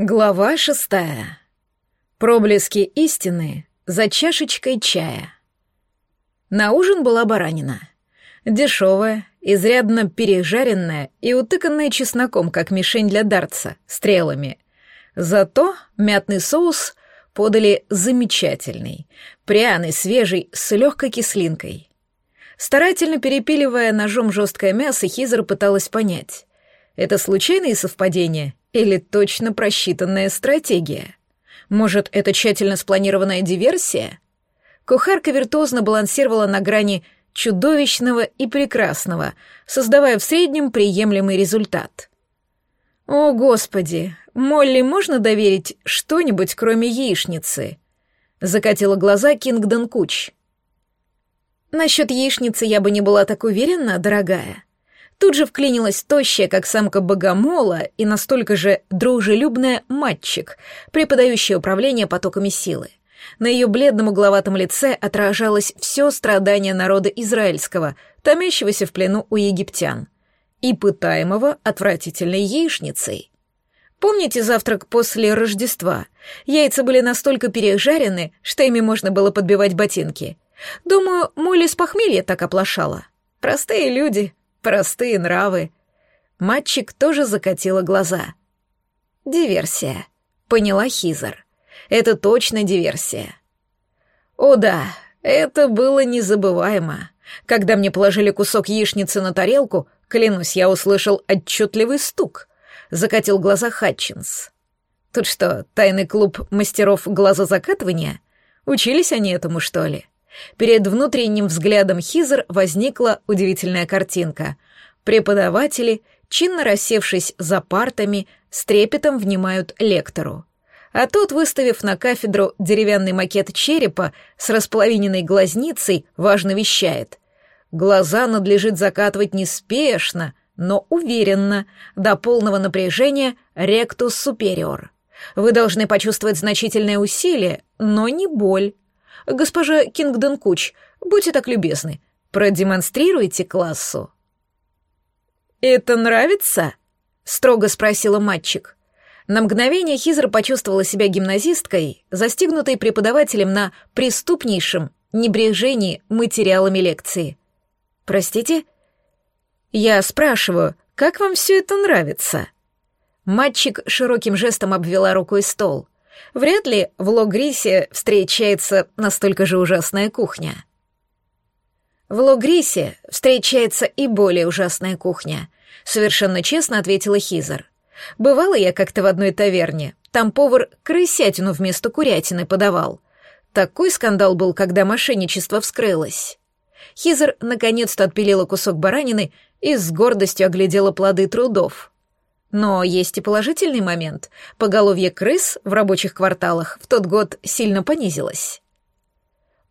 Глава шестая. Проблески истины за чашечкой чая. На ужин была баранина. Дешевая, изрядно пережаренная и утыканная чесноком, как мишень для дартса, стрелами. Зато мятный соус подали замечательный, пряный, свежий, с легкой кислинкой. Старательно перепиливая ножом жесткое мясо, Хизер пыталась понять, это случайные совпадения или точно просчитанная стратегия? Может, это тщательно спланированная диверсия? Кухарка виртуозно балансировала на грани чудовищного и прекрасного, создавая в среднем приемлемый результат. «О, Господи! Молли можно доверить что-нибудь, кроме яичницы?» Закатила глаза Кингдон Куч. «Насчет яичницы я бы не была так уверена, дорогая», Тут же вклинилась тощая, как самка богомола, и настолько же дружелюбная мальчик, преподающая управление потоками силы. На ее бледном угловатом лице отражалось все страдание народа израильского, томящегося в плену у египтян, и пытаемого отвратительной яичницей. Помните завтрак после Рождества? Яйца были настолько пережарены, что ими можно было подбивать ботинки. Думаю, Молли с похмелья так оплошала. Простые люди, Простые нравы. Матчик тоже закатила глаза. Диверсия. Поняла Хизер. Это точно диверсия. О да, это было незабываемо. Когда мне положили кусок яичницы на тарелку, клянусь, я услышал отчетливый стук. Закатил глаза Хатчинс. Тут что, тайный клуб мастеров глазозакатывания? Учились они этому, что ли? Перед внутренним взглядом Хизер возникла удивительная картинка. Преподаватели, чинно рассевшись за партами, с трепетом внимают лектору. А тот, выставив на кафедру деревянный макет черепа с располовиненной глазницей, важно вещает. Глаза надлежит закатывать неспешно, но уверенно, до полного напряжения ректус супериор. Вы должны почувствовать значительное усилие, но не боль. Госпожа Кингдон Куч, будьте так любезны, продемонстрируйте классу». «Это нравится?» — строго спросила мальчик. На мгновение Хизер почувствовала себя гимназисткой, застигнутой преподавателем на преступнейшем небрежении материалами лекции. «Простите?» «Я спрашиваю, как вам все это нравится?» Мальчик широким жестом обвела рукой стол — Вряд ли в Логрисе встречается настолько же ужасная кухня. В Логрисе встречается и более ужасная кухня, совершенно честно ответила Хизер. Бывала я как-то в одной таверне. Там повар крысятину вместо курятины подавал. Такой скандал был, когда мошенничество вскрылось. Хизер наконец-то отпилила кусок баранины и с гордостью оглядела плоды трудов. Но есть и положительный момент. Поголовье крыс в рабочих кварталах в тот год сильно понизилось.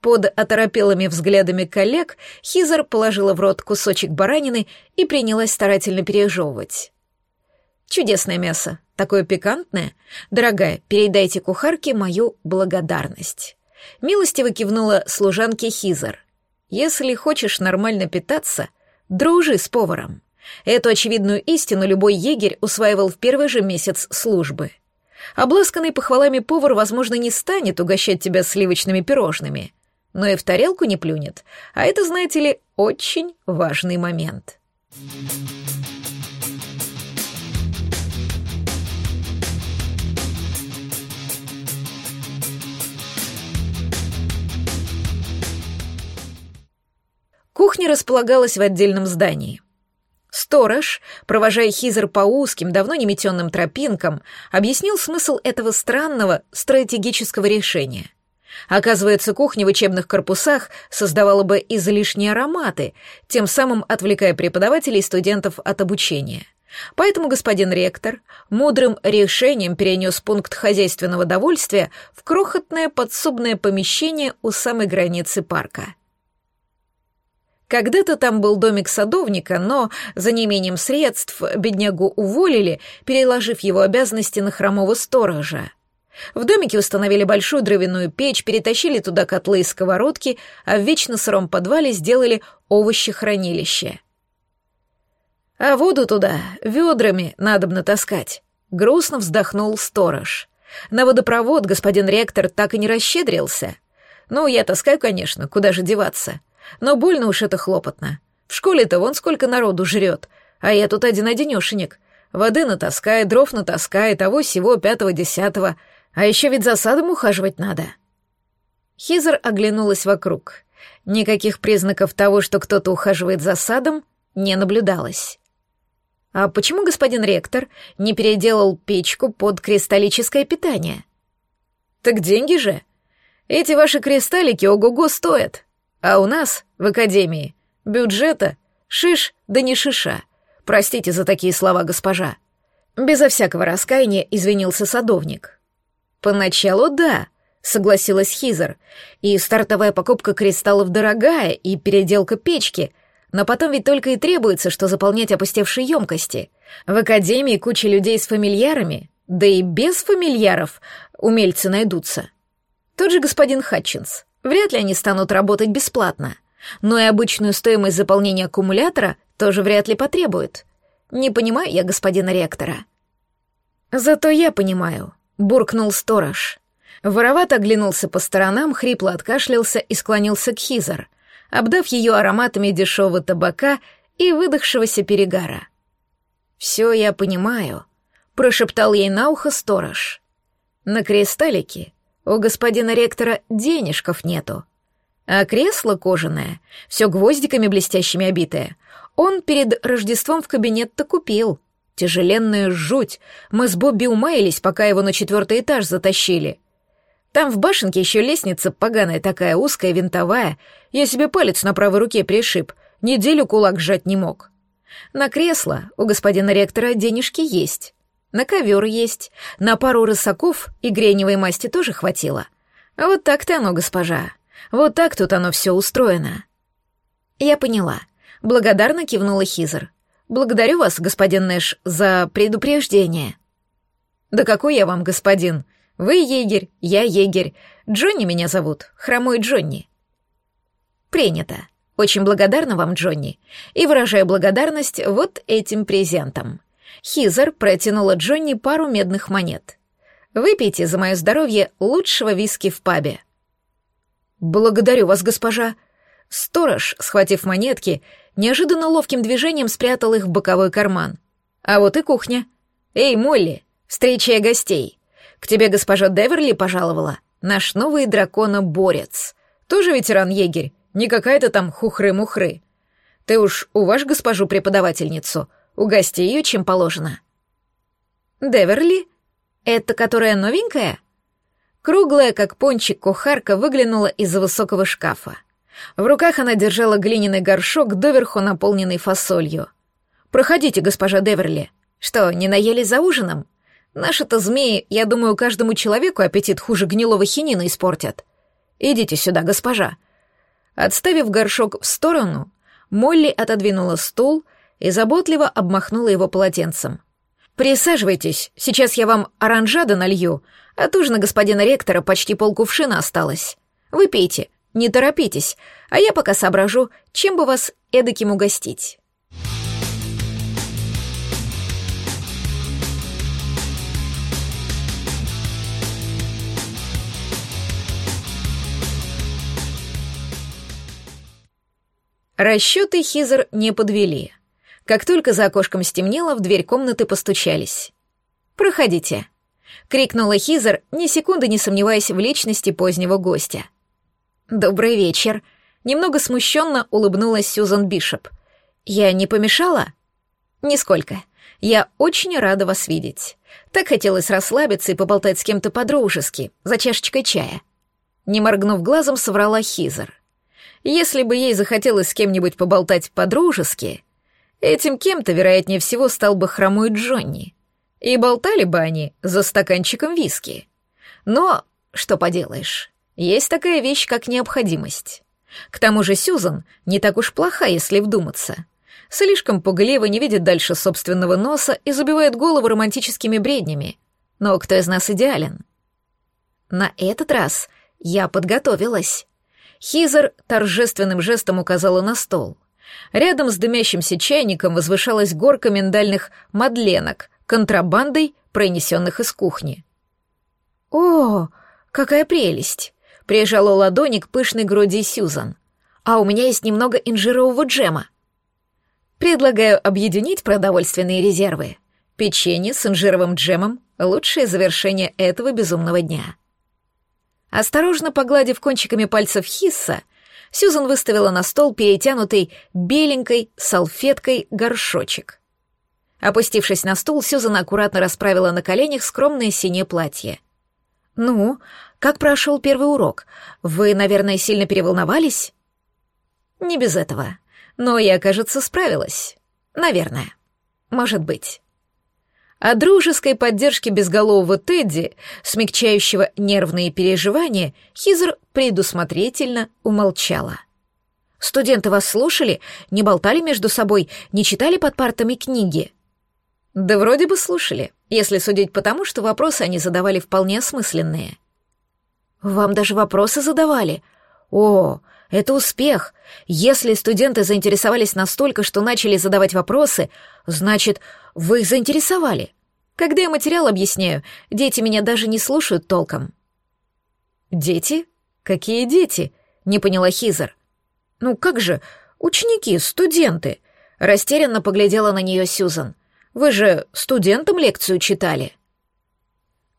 Под оторопелыми взглядами коллег Хизер положила в рот кусочек баранины и принялась старательно пережевывать. «Чудесное мясо, такое пикантное. Дорогая, передайте кухарке мою благодарность». Милостиво кивнула служанке Хизер. «Если хочешь нормально питаться, дружи с поваром». Эту очевидную истину любой егерь усваивал в первый же месяц службы. Обласканный похвалами повар, возможно, не станет угощать тебя сливочными пирожными, но и в тарелку не плюнет, а это, знаете ли, очень важный момент. Кухня располагалась в отдельном здании. Сторож, провожая Хизер по узким, давно не метенным тропинкам, объяснил смысл этого странного стратегического решения. Оказывается, кухня в учебных корпусах создавала бы излишние ароматы, тем самым отвлекая преподавателей и студентов от обучения. Поэтому господин ректор мудрым решением перенес пункт хозяйственного довольствия в крохотное подсобное помещение у самой границы парка — когда-то там был домик садовника, но за неимением средств беднягу уволили, переложив его обязанности на хромого сторожа. В домике установили большую дровяную печь, перетащили туда котлы и сковородки, а в вечно сыром подвале сделали овощехранилище. А воду туда ведрами надо натаскать. грустно вздохнул сторож. На водопровод господин ректор так и не расщедрился. Ну, я таскаю, конечно, куда же деваться. Но больно уж это хлопотно. В школе-то вон сколько народу жрет, а я тут один-одинешенек. Воды натаскает, дров натаскает, того всего пятого-десятого, а еще ведь за садом ухаживать надо. Хизер оглянулась вокруг. Никаких признаков того, что кто-то ухаживает за садом, не наблюдалось. А почему господин ректор не переделал печку под кристаллическое питание? Так деньги же. Эти ваши кристаллики ого-го стоят. А у нас, в академии, бюджета шиш да не шиша. Простите за такие слова, госпожа. Безо всякого раскаяния извинился садовник. Поначалу да, согласилась Хизер. И стартовая покупка кристаллов дорогая, и переделка печки. Но потом ведь только и требуется, что заполнять опустевшие емкости. В академии куча людей с фамильярами, да и без фамильяров умельцы найдутся. Тот же господин Хатчинс. Вряд ли они станут работать бесплатно. Но и обычную стоимость заполнения аккумулятора тоже вряд ли потребует. Не понимаю я господина ректора. Зато я понимаю, буркнул сторож. Воровато оглянулся по сторонам, хрипло откашлялся и склонился к Хизер, обдав ее ароматами дешевого табака и выдохшегося перегара. «Все я понимаю», — прошептал ей на ухо сторож. «На кристаллике у господина ректора денежков нету. А кресло кожаное, все гвоздиками блестящими обитое, он перед Рождеством в кабинет-то купил. Тяжеленная жуть. Мы с Бобби умаялись, пока его на четвертый этаж затащили. Там в башенке еще лестница поганая такая, узкая, винтовая. Я себе палец на правой руке пришиб. Неделю кулак сжать не мог. На кресло у господина ректора денежки есть. На ковер есть, на пару рысаков и греневой масти тоже хватило. А вот так-то оно, госпожа. Вот так тут оно все устроено. Я поняла. Благодарно кивнула Хизер. Благодарю вас, господин Нэш, за предупреждение. Да какой я вам господин? Вы егерь, я егерь. Джонни меня зовут, хромой Джонни. Принято. Очень благодарна вам, Джонни, и выражаю благодарность вот этим презентом. Хизер протянула Джонни пару медных монет. «Выпейте за мое здоровье лучшего виски в пабе». «Благодарю вас, госпожа». Сторож, схватив монетки, неожиданно ловким движением спрятал их в боковой карман. «А вот и кухня. Эй, Молли, встречая гостей. К тебе госпожа Деверли пожаловала. Наш новый дракона-борец. Тоже ветеран-егерь, не какая-то там хухры-мухры. Ты уж уваж госпожу-преподавательницу, Угости ее, чем положено. Деверли? Это которая новенькая? Круглая, как пончик, кухарка выглянула из-за высокого шкафа. В руках она держала глиняный горшок, доверху наполненный фасолью. «Проходите, госпожа Деверли. Что, не наелись за ужином? Наши-то змеи, я думаю, каждому человеку аппетит хуже гнилого хинина испортят. Идите сюда, госпожа». Отставив горшок в сторону, Молли отодвинула стул — и заботливо обмахнула его полотенцем. «Присаживайтесь, сейчас я вам оранжада налью, от ужина господина ректора почти полкувшина осталось. Выпейте, не торопитесь, а я пока соображу, чем бы вас эдаким угостить». Расчеты Хизер не подвели. Как только за окошком стемнело, в дверь комнаты постучались. «Проходите», — крикнула Хизер, ни секунды не сомневаясь в личности позднего гостя. «Добрый вечер», — немного смущенно улыбнулась Сьюзан Бишоп. «Я не помешала?» «Нисколько. Я очень рада вас видеть. Так хотелось расслабиться и поболтать с кем-то по-дружески, за чашечкой чая». Не моргнув глазом, соврала Хизер. Если бы ей захотелось с кем-нибудь поболтать по-дружески, Этим кем-то, вероятнее всего, стал бы хромой Джонни. И болтали бы они за стаканчиком виски. Но, что поделаешь, есть такая вещь, как необходимость. К тому же Сюзан не так уж плоха, если вдуматься. Слишком пугливо не видит дальше собственного носа и забивает голову романтическими бреднями. Но кто из нас идеален? На этот раз я подготовилась. Хизер торжественным жестом указала на стол — Рядом с дымящимся чайником возвышалась горка миндальных мадленок, контрабандой пронесенных из кухни. «О, какая прелесть!» — прижала ладони к пышной груди Сьюзан. «А у меня есть немного инжирового джема. Предлагаю объединить продовольственные резервы. Печенье с инжировым джемом — лучшее завершение этого безумного дня». Осторожно погладив кончиками пальцев Хисса, Сьюзан выставила на стол перетянутый беленькой салфеткой горшочек. Опустившись на стул, Сьюзан аккуратно расправила на коленях скромное синее платье. «Ну, как прошел первый урок? Вы, наверное, сильно переволновались?» «Не без этого. Но я, кажется, справилась. Наверное. Может быть». О дружеской поддержке безголового Тедди, смягчающего нервные переживания, Хизер предусмотрительно умолчала. «Студенты вас слушали? Не болтали между собой? Не читали под партами книги?» «Да вроде бы слушали, если судить по тому, что вопросы они задавали вполне осмысленные». «Вам даже вопросы задавали? О, это успех. Если студенты заинтересовались настолько, что начали задавать вопросы, значит, вы их заинтересовали. Когда я материал объясняю, дети меня даже не слушают толком. Дети? Какие дети? Не поняла Хизер. Ну как же, ученики, студенты. Растерянно поглядела на нее Сьюзан. Вы же студентам лекцию читали.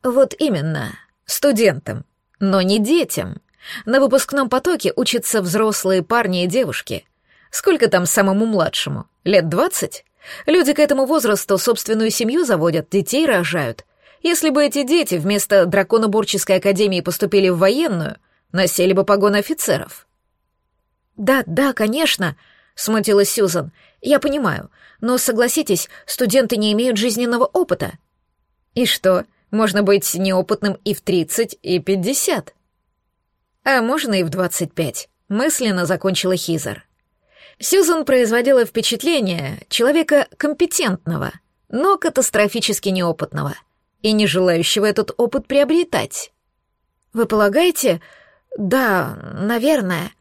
Вот именно, студентам, но не детям. На выпускном потоке учатся взрослые парни и девушки. Сколько там самому младшему? Лет двадцать? Люди к этому возрасту собственную семью заводят, детей рожают. Если бы эти дети вместо драконоборческой академии поступили в военную, носили бы погон офицеров. «Да, да, конечно», — смутилась Сьюзан. «Я понимаю, но согласитесь, студенты не имеют жизненного опыта». «И что, можно быть неопытным и в тридцать, и пятьдесят?» «А можно и в двадцать пять», — мысленно закончила Хизер. Сьюзан производила впечатление человека компетентного, но катастрофически неопытного и не желающего этот опыт приобретать. «Вы полагаете?» «Да, наверное».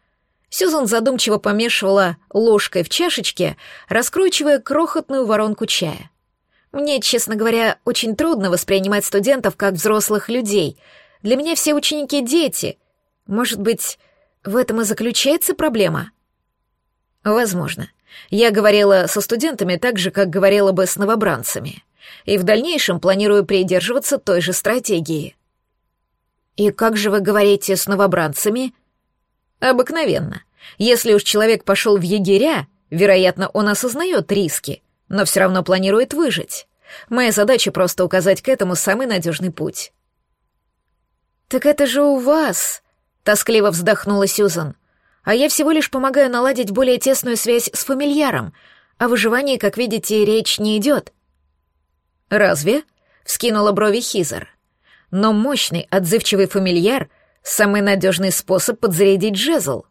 Сьюзан задумчиво помешивала ложкой в чашечке, раскручивая крохотную воронку чая. «Мне, честно говоря, очень трудно воспринимать студентов как взрослых людей. Для меня все ученики — дети. Может быть, в этом и заключается проблема?» Возможно. Я говорила со студентами так же, как говорила бы с новобранцами. И в дальнейшем планирую придерживаться той же стратегии. И как же вы говорите с новобранцами? Обыкновенно. Если уж человек пошел в егеря, вероятно, он осознает риски, но все равно планирует выжить. Моя задача просто указать к этому самый надежный путь. «Так это же у вас!» — тоскливо вздохнула Сьюзан а я всего лишь помогаю наладить более тесную связь с фамильяром. О выживании, как видите, речь не идет. «Разве?» — вскинула брови Хизер. «Но мощный, отзывчивый фамильяр — самый надежный способ подзарядить жезл.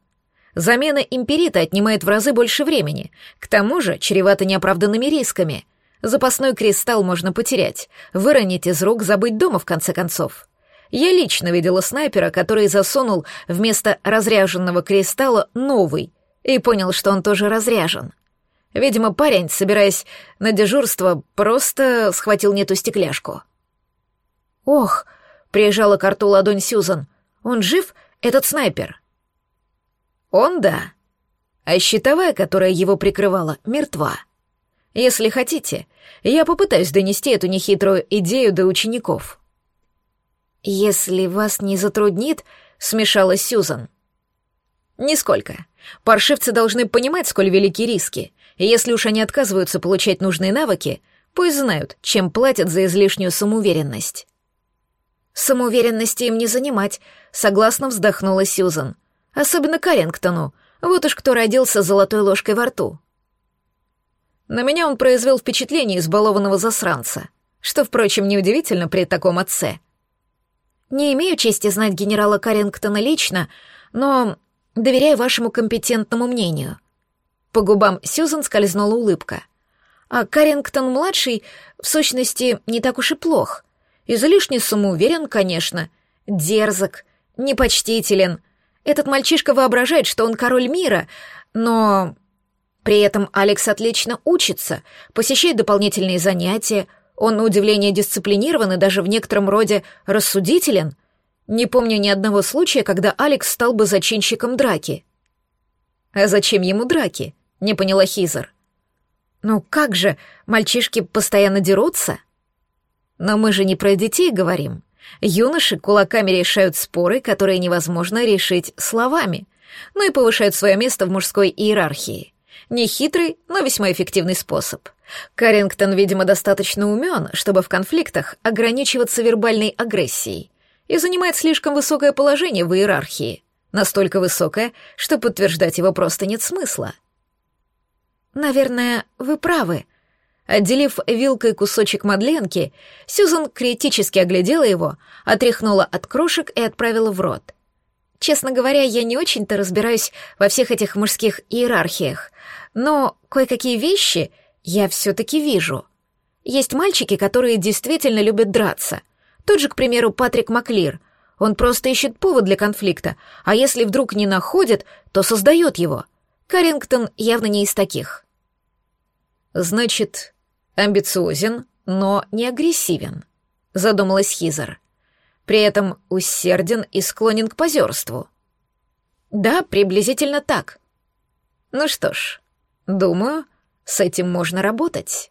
Замена империта отнимает в разы больше времени, к тому же чревато неоправданными рисками. Запасной кристалл можно потерять, выронить из рук, забыть дома в конце концов. Я лично видела снайпера, который засунул вместо разряженного кристалла новый и понял, что он тоже разряжен. Видимо, парень, собираясь на дежурство, просто схватил не ту стекляшку. «Ох!» — приезжала к рту ладонь Сьюзан. «Он жив, этот снайпер?» «Он, да. А щитовая, которая его прикрывала, мертва. Если хотите, я попытаюсь донести эту нехитрую идею до учеников». «Если вас не затруднит», — смешалась Сьюзан. «Нисколько. Паршивцы должны понимать, сколь велики риски, и если уж они отказываются получать нужные навыки, пусть знают, чем платят за излишнюю самоуверенность». «Самоуверенности им не занимать», — согласно вздохнула Сьюзан. «Особенно Карингтону. Вот уж кто родился с золотой ложкой во рту». На меня он произвел впечатление избалованного засранца, что, впрочем, неудивительно при таком отце — не имею чести знать генерала Карингтона лично, но доверяю вашему компетентному мнению». По губам Сьюзан скользнула улыбка. А Карингтон-младший, в сущности, не так уж и плох. Излишне самоуверен, конечно, дерзок, непочтителен. Этот мальчишка воображает, что он король мира, но... При этом Алекс отлично учится, посещает дополнительные занятия, Он, на удивление, дисциплинирован и даже в некотором роде рассудителен. Не помню ни одного случая, когда Алекс стал бы зачинщиком драки. А зачем ему драки? Не поняла Хизер. Ну как же, мальчишки постоянно дерутся? Но мы же не про детей говорим. Юноши кулаками решают споры, которые невозможно решить словами, ну и повышают свое место в мужской иерархии. Нехитрый, но весьма эффективный способ. Карингтон, видимо, достаточно умен, чтобы в конфликтах ограничиваться вербальной агрессией, и занимает слишком высокое положение в иерархии. Настолько высокое, что подтверждать его просто нет смысла. «Наверное, вы правы», Отделив вилкой кусочек мадленки, Сьюзан критически оглядела его, отряхнула от крошек и отправила в рот. Честно говоря, я не очень-то разбираюсь во всех этих мужских иерархиях, но кое-какие вещи я все-таки вижу. Есть мальчики, которые действительно любят драться. Тот же, к примеру, Патрик Маклир. Он просто ищет повод для конфликта, а если вдруг не находит, то создает его. Карингтон явно не из таких. Значит, Амбициозен, но не агрессивен, задумалась Хизер. При этом усерден и склонен к позерству. Да, приблизительно так. Ну что ж, думаю, с этим можно работать.